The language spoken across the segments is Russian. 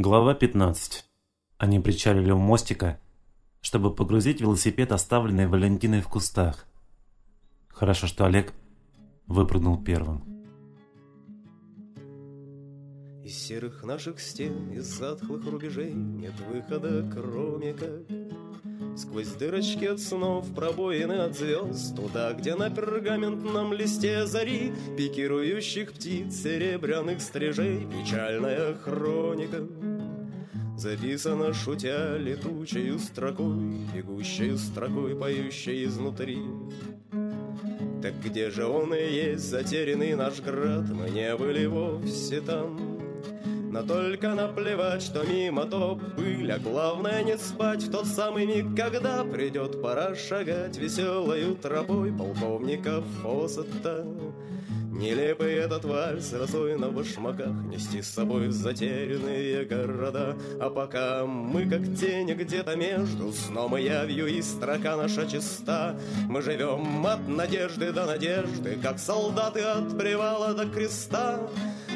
Глава 15. Они причалили у мостика, чтобы погрузить велосипед, оставленный Валентиной в кустах. Хорошо, что Олег выпрыгнул первым. Из серых наших стен, из затхлых рубежей Нет выхода, кроме как Сквозь дырочки от снов, пробоины от звезд Туда, где на пергаментном листе зари Пикирующих птиц, серебряных стрижей Печальная хроника. Записано, шутя, летучей строкой Бегущей строкой, поющей изнутри. Так где же он и есть затерянный наш град? Мы не были вовсе там но только наплевать, что мимо то пыль, а главное не спать. В тот самый миг, когда придет пора шагать веселою тропой полковника Фосета. Нелепый этот вальс росой на башмаках Нести с собой в затерянные города. А пока мы как тени где-то между Сном и явью и строка наша чиста. Мы живем от надежды до надежды Как солдаты от привала до креста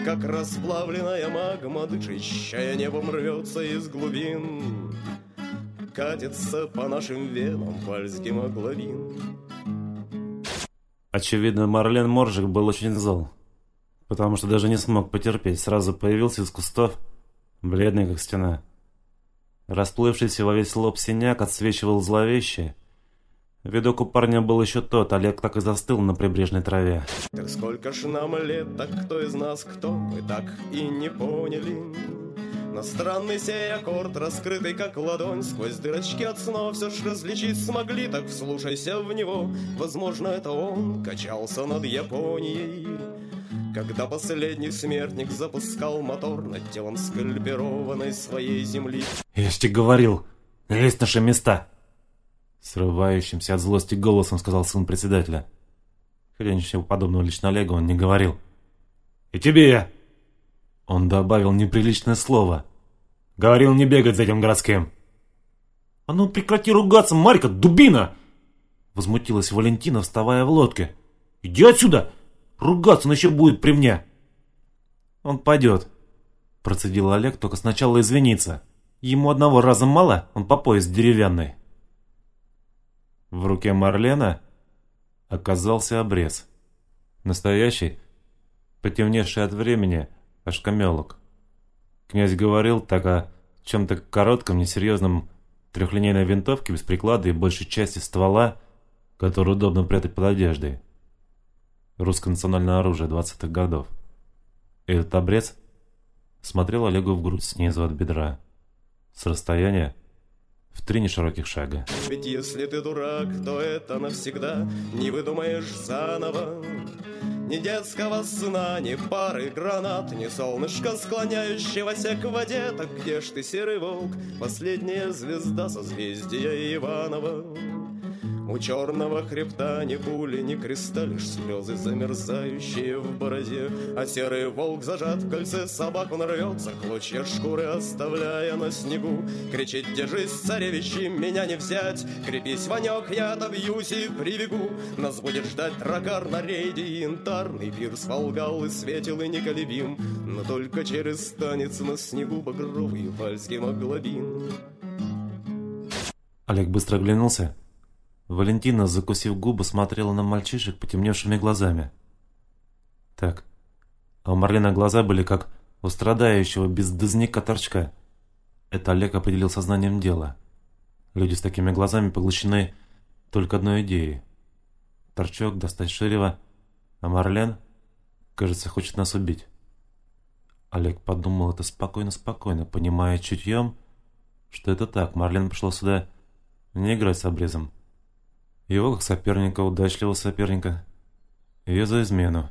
Как расплавленная магма Дышащая небом рвется из глубин Катится по нашим венам вальс гемоглобин Очевидно, Марлен Моржик был очень зол, потому что даже не смог потерпеть, сразу появился из кустов, бледный как стена. Расплывшийся во весь лоб синяк отсвечивал зловеще. Видок у парня был еще тот, Олег так и застыл на прибрежной траве. Так сколько ж нам лет, так кто из нас кто, мы так и не поняли. Но странный сей аккорд, раскрытый как ладонь Сквозь дырочки от снов все ж различить смогли Так вслушайся в него, возможно, это он Качался над Японией когда последний смертник запускал мотор над телом скальпированной своей земли. «Я ж тебе говорил, лезь наши места!» Срывающимся от злости голосом сказал сын председателя. Хотя ничего подобного лично Олега он не говорил. «И тебе я!» Он добавил неприличное слово. «Говорил не бегать за этим городским». «А ну прекрати ругаться, Марька, дубина!» Возмутилась Валентина, вставая в лодке. «Иди отсюда! Ругаться он еще будет при мне!» «Он пойдет», процедил Олег, только сначала извиниться. Ему одного раза мало, он по пояс деревянный. В руке Марлена оказался обрез. Настоящий, потемневший от времени, ошкамелок. Князь говорил так о чем-то коротком, несерьезном трехлинейной винтовке без приклада и большей части ствола, которую удобно прятать под одеждой. Русское национальное оружие 20-х годов. Этот обрез смотрел Олегу в грудь снизу от бедра. С расстояния в три нешироких шага. Ведь если ты дурак, то это навсегда не выдумаешь заново. Ни детского сна, ни пары гранат, Ни солнышка, склоняющегося к воде. Так где ж ты, серый волк, последняя звезда созвездия Иванова? У черного хребта ни пули, ни креста, лишь слезы замерзающие в бороде. А серый волк зажат в кольце собак, он рвется, клочья шкуры оставляя на снегу. Кричит, держись, царевичи, меня не взять, крепись, Ванек, я отобьюсь и прибегу. Нас будет ждать дракар на рейде янтарный пирс волгал и светил и неколебим. Но только через танец на снегу багровый вальс гемоглобин. Олег быстро оглянулся Валентина, закусив губы, смотрела на мальчишек потемневшими глазами. Так, а у Марлена глаза были как у страдающего без дозняка торчка. Это Олег определил сознанием дела. Люди с такими глазами поглощены только одной идеей. Торчок, достать Ширева, а Марлен, кажется, хочет нас убить. Олег подумал это спокойно-спокойно, понимая чутьем, что это так, Марлен пришел сюда не играть с обрезом, его как соперника, удачливого соперника. Ее за измену.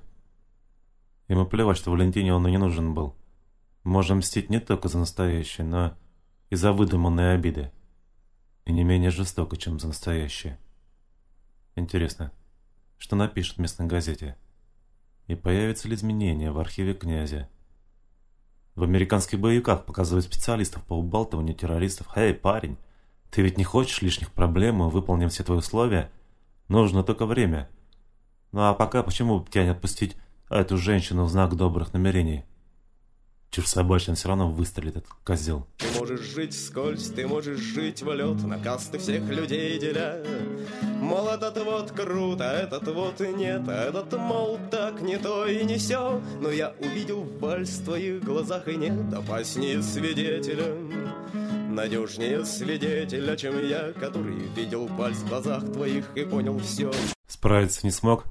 Ему плевать, что Валентине он и не нужен был. Можем мстить не только за настоящее, но и за выдуманные обиды. И не менее жестоко, чем за настоящее. Интересно, что напишут в местной газете? И появятся ли изменения в архиве князя? В американских боевиках показывают специалистов по убалтыванию террористов. «Эй, парень, ты ведь не хочешь лишних проблем, мы выполним все твои условия. Нужно только время. Ну а пока почему бы тебя не отпустить эту женщину в знак добрых намерений? Чушь собачья, он все равно выстрелит, этот козел. Ты можешь жить вскользь, ты можешь жить в лед, на касты всех людей деля. Мол, этот вот круто, этот вот и нет, а этот, мол, так не то и не все. Но я увидел вальс в твоих глазах и нет опаснее свидетеля. Надежнее свидетеля, чем я, который видел пальц в глазах твоих и понял все. Справиться не смог?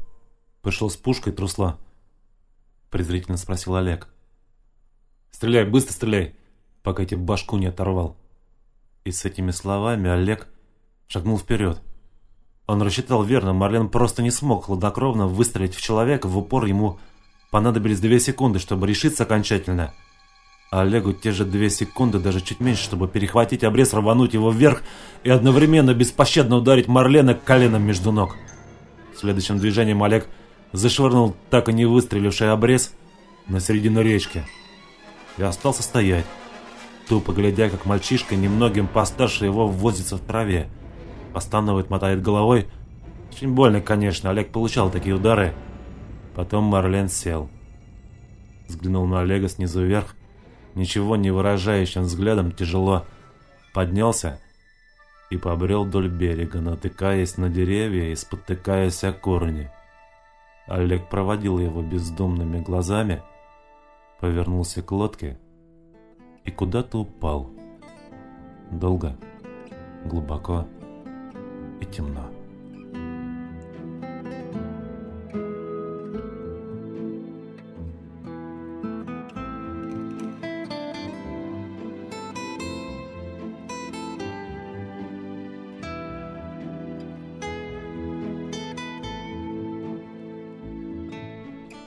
Пришел с пушкой трусла? Презрительно спросил Олег. Стреляй, быстро стреляй, пока тебе башку не оторвал. И с этими словами Олег шагнул вперед. Он рассчитал верно, Марлен просто не смог хладнокровно выстрелить в человека, в упор ему понадобились две секунды, чтобы решиться окончательно. Олегу те же две секунды, даже чуть меньше, чтобы перехватить обрез, рвануть его вверх и одновременно беспощадно ударить Марлена коленом между ног. Следующим движением Олег зашвырнул так и не выстреливший обрез на середину речки и остался стоять, тупо глядя, как мальчишка, немногим постарше его, возится в траве. Постанывает, мотает головой. Очень больно, конечно, Олег получал такие удары. Потом Марлен сел. Взглянул на Олега снизу вверх, ничего не выражающим взглядом тяжело поднялся и побрел вдоль берега, натыкаясь на деревья и спотыкаясь о корни. Олег проводил его бездумными глазами, повернулся к лодке и куда-то упал. Долго, глубоко и темно.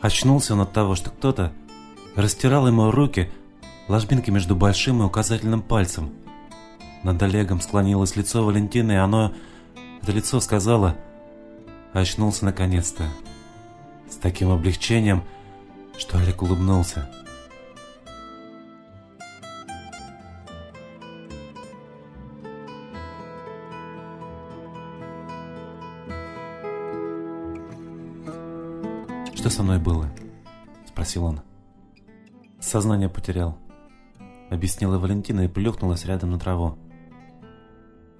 Очнулся он от того, что кто-то растирал ему руки, ложбинки между большим и указательным пальцем. Над Олегом склонилось лицо Валентины, и оно, это лицо сказала, очнулся наконец-то. С таким облегчением, что Олег улыбнулся. «Что со мной было?» – спросил он. Сознание потерял. Объяснила Валентина и плюхнулась рядом на траву.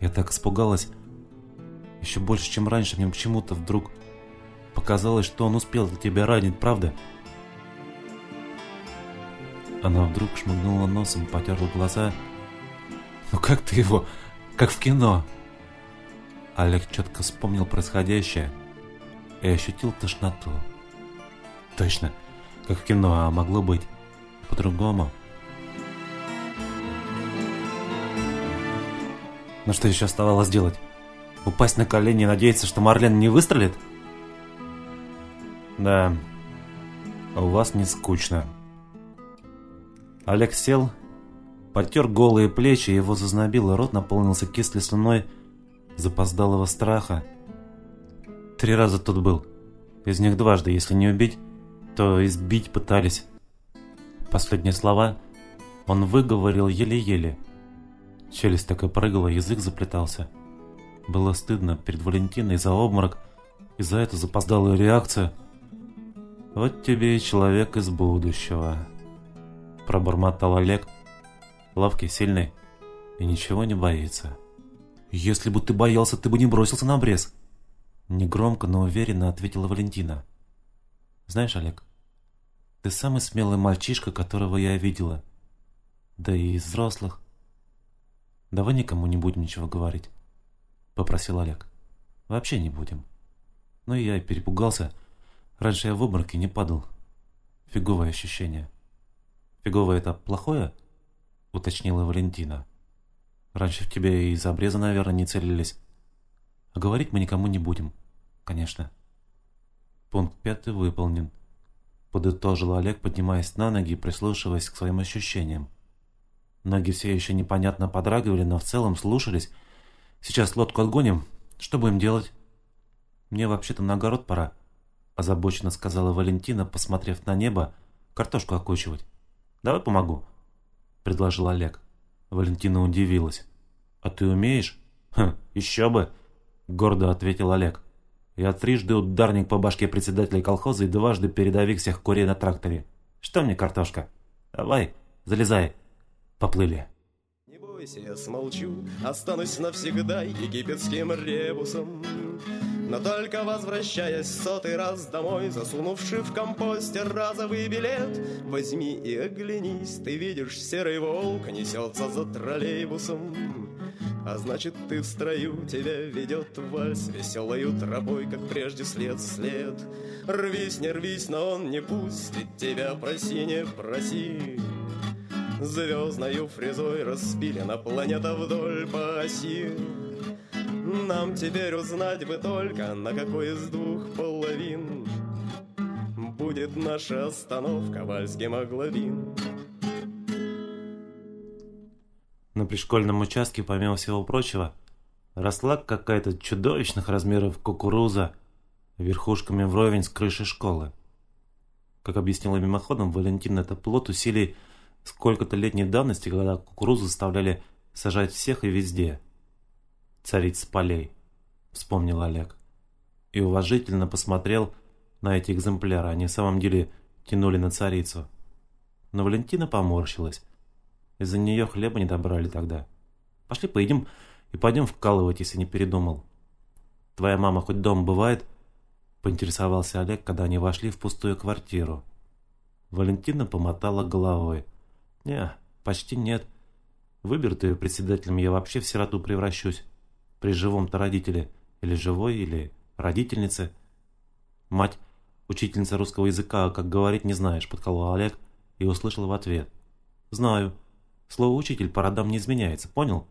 Я так испугалась. Еще больше, чем раньше, мне почему-то вдруг показалось, что он успел тебя ранить, правда? Она вдруг шмыгнула носом, потерла глаза. «Ну как ты его? Как в кино!» Олег четко вспомнил происходящее и ощутил тошноту. «Точно, как в кино, а могло быть по-другому. Но что еще оставалось делать? Упасть на колени и надеяться, что Марлен не выстрелит? Да, у вас не скучно. Олег сел, потер голые плечи, его зазнобило, рот наполнился кислой слюной запоздалого страха. Три раза тут был. Из них дважды, если не убить, то избить пытались. Последние слова он выговорил еле-еле. Челюсть так и прыгала, язык заплетался. Было стыдно перед Валентиной за обморок и за эту запоздалую реакцию. «Вот тебе и человек из будущего», – пробормотал Олег. Ловкий, сильный и ничего не боится. «Если бы ты боялся, ты бы не бросился на обрез!» Негромко, но уверенно ответила Валентина. «Знаешь, Олег, ты самый смелый мальчишка, которого я видела. Да и из взрослых. Давай никому не будем ничего говорить, попросил Олег. Вообще не будем. Ну и я перепугался. Раньше я в обмороке не падал. Фиговое ощущение. Фиговое это плохое? Уточнила Валентина. Раньше в тебя и из обреза, наверное, не целились. А говорить мы никому не будем, конечно. Пункт пятый выполнен подытожил Олег, поднимаясь на ноги и прислушиваясь к своим ощущениям. Ноги все еще непонятно подрагивали, но в целом слушались. «Сейчас лодку отгоним. Что будем делать?» «Мне вообще-то на огород пора», – озабоченно сказала Валентина, посмотрев на небо, картошку окучивать. «Давай помогу», – предложил Олег. Валентина удивилась. «А ты умеешь?» «Хм, еще бы», – гордо ответил Олег. Я трижды ударник по башке председателя колхоза и дважды передовик всех курей на тракторе. Что мне картошка? Давай, залезай. Поплыли. Не бойся, я смолчу, останусь навсегда египетским ребусом. Но только возвращаясь сотый раз домой, Засунувши в компостер разовый билет, Возьми и оглянись, ты видишь, серый волк Несется за троллейбусом. А значит, ты в строю, тебя ведет вальс Веселою тропой, как прежде след след. Рвись, не рвись, но он не пустит тебя, проси, не проси. Звездною фрезой распилена планета вдоль по оси. Нам теперь узнать бы только, на какой из двух половин Будет наша остановка, вальс-гемоглобин. На пришкольном участке, помимо всего прочего, росла какая-то чудовищных размеров кукуруза верхушками вровень с крыши школы. Как объяснила мимоходом Валентина, это плод усилий сколько-то летней давности, когда кукурузу заставляли сажать всех и везде. Царица полей, вспомнил Олег. И уважительно посмотрел на эти экземпляры. Они в самом деле тянули на царицу. Но Валентина поморщилась. Из-за нее хлеба не добрали тогда. Пошли поедим и пойдем вкалывать, если не передумал. Твоя мама хоть дом бывает? Поинтересовался Олег, когда они вошли в пустую квартиру. Валентина помотала головой. «Не, почти нет. Выберут ее председателем, я вообще в сироту превращусь. При живом-то родителе. Или живой, или родительнице. Мать, учительница русского языка, как говорить не знаешь, подколол Олег и услышал в ответ. Знаю. Слово «учитель» по родам не изменяется, понял?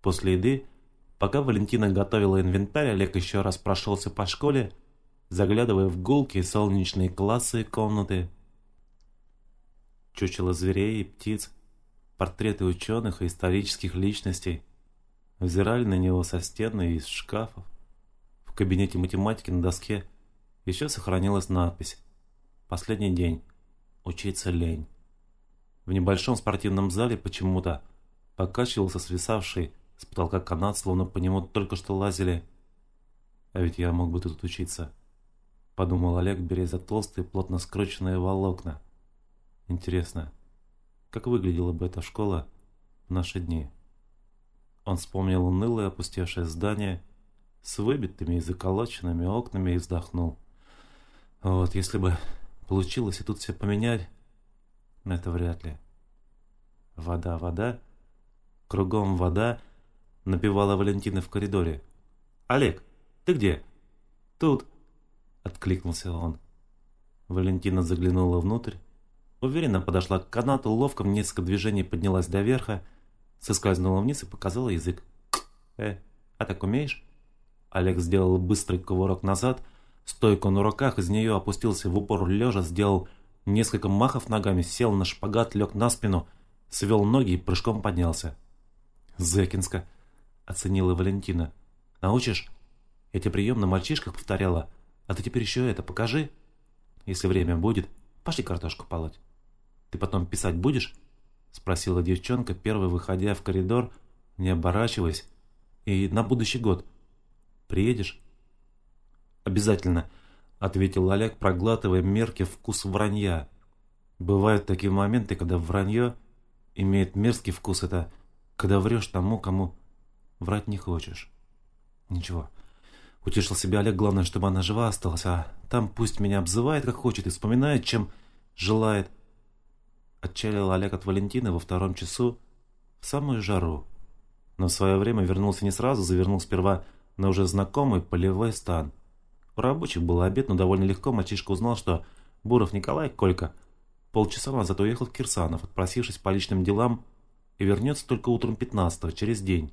После еды, пока Валентина готовила инвентарь, Олег еще раз прошелся по школе, заглядывая в гулкие солнечные классы и комнаты. Чучело зверей и птиц, портреты ученых и исторических личностей взирали на него со стены и из шкафов. В кабинете математики на доске еще сохранилась надпись «Последний день. Учиться лень». В небольшом спортивном зале почему-то покачивался свисавший с потолка канат, словно по нему только что лазили. А ведь я мог бы тут учиться, подумал Олег, беря за толстые, плотно скрученные волокна. Интересно, как выглядела бы эта школа в наши дни? Он вспомнил унылое опустевшее здание с выбитыми и заколоченными окнами и вздохнул. Вот, если бы получилось и тут все поменять, но это вряд ли. Вода, вода, кругом вода, напевала Валентина в коридоре. «Олег, ты где?» «Тут», — откликнулся он. Валентина заглянула внутрь, уверенно подошла к канату, ловко в несколько движений поднялась до верха, соскользнула вниз и показала язык. «Э, а так умеешь?» Олег сделал быстрый кувырок назад, стойку на руках, из нее опустился в упор лежа, сделал несколько махов ногами, сел на шпагат, лег на спину, свел ноги и прыжком поднялся. «Зэкинска», — оценила Валентина. «Научишь? Я тебе прием на мальчишках повторяла, а ты теперь еще это покажи. Если время будет, пошли картошку полоть. Ты потом писать будешь?» — спросила девчонка, первой выходя в коридор, не оборачиваясь. «И на будущий год. Приедешь?» «Обязательно», ответил Олег, проглатывая мерки вкус вранья. Бывают такие моменты, когда вранье имеет мерзкий вкус, это когда врешь тому, кому врать не хочешь. Ничего. Утешил себя Олег, главное, чтобы она жива осталась, а там пусть меня обзывает, как хочет, и вспоминает, чем желает. Отчалил Олег от Валентины во втором часу в самую жару. Но в свое время вернулся не сразу, завернул сперва на уже знакомый полевой стан – у рабочих был обед, но довольно легко мальчишка узнал, что Буров Николай Колька полчаса назад уехал в Кирсанов, отпросившись по личным делам, и вернется только утром 15-го, через день.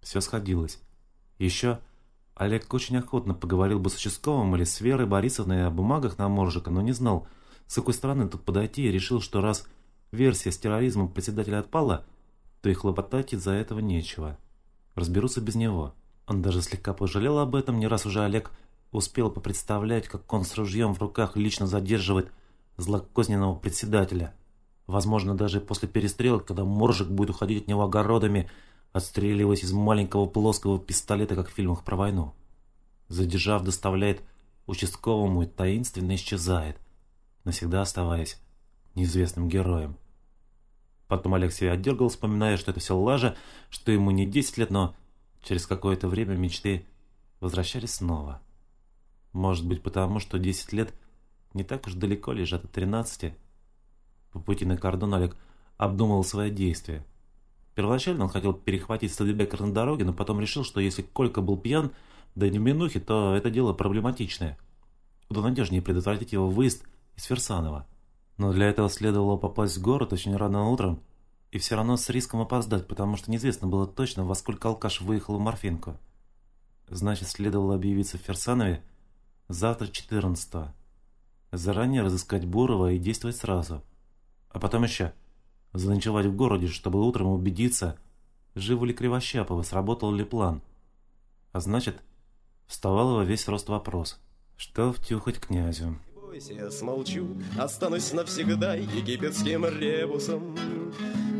Все сходилось. Еще Олег очень охотно поговорил бы с участковым или с Верой Борисовной о бумагах на Моржика, но не знал, с какой стороны тут подойти, и решил, что раз версия с терроризмом председателя отпала, то и хлопотать из-за этого нечего. Разберутся без него. Он даже слегка пожалел об этом, не раз уже Олег успел попредставлять, как он с ружьем в руках лично задерживает злокозненного председателя. Возможно, даже после перестрелок, когда Моржик будет уходить от него огородами, отстреливаясь из маленького плоского пистолета, как в фильмах про войну. Задержав, доставляет участковому и таинственно исчезает, навсегда оставаясь неизвестным героем. Потом Алексей отдергал, вспоминая, что это все лажа, что ему не 10 лет, но через какое-то время мечты возвращались снова. Может быть, потому что 10 лет не так уж далеко лежат от 13. По пути на кордон Олег обдумывал свои действия. Первоначально он хотел перехватить Стадебекер на дороге, но потом решил, что если Колька был пьян, да не в минухе, то это дело проблематичное. Куда надежнее предотвратить его выезд из Ферсанова. Но для этого следовало попасть в город очень рано утром, и все равно с риском опоздать, потому что неизвестно было точно, во сколько алкаш выехал в Морфинку. Значит, следовало объявиться в Ферсанове завтра 14 -го. Заранее разыскать Бурова и действовать сразу. А потом еще заночевать в городе, чтобы утром убедиться, живы ли Кривощаповы, сработал ли план. А значит, вставал во весь рост вопрос, что втюхать князю. Я смолчу, останусь навсегда египетским ребусом.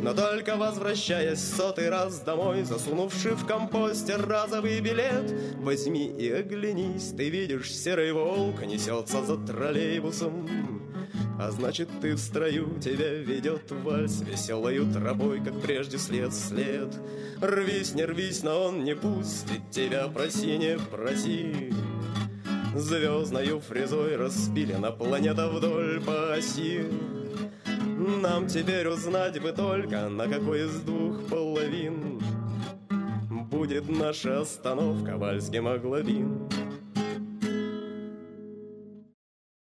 Но только возвращаясь сотый раз домой, Засунувши в компостер разовый билет, Возьми и оглянись, ты видишь, серый волк Несется за троллейбусом. А значит, ты в строю, тебя ведет вальс Веселою тропой, как прежде след след. Рвись, не рвись, но он не пустит тебя, проси, не проси. Звездною фрезой распилена планета вдоль по оси. Нам теперь узнать бы только, на какой из двух половин Будет наша остановка, вальс гемоглобин.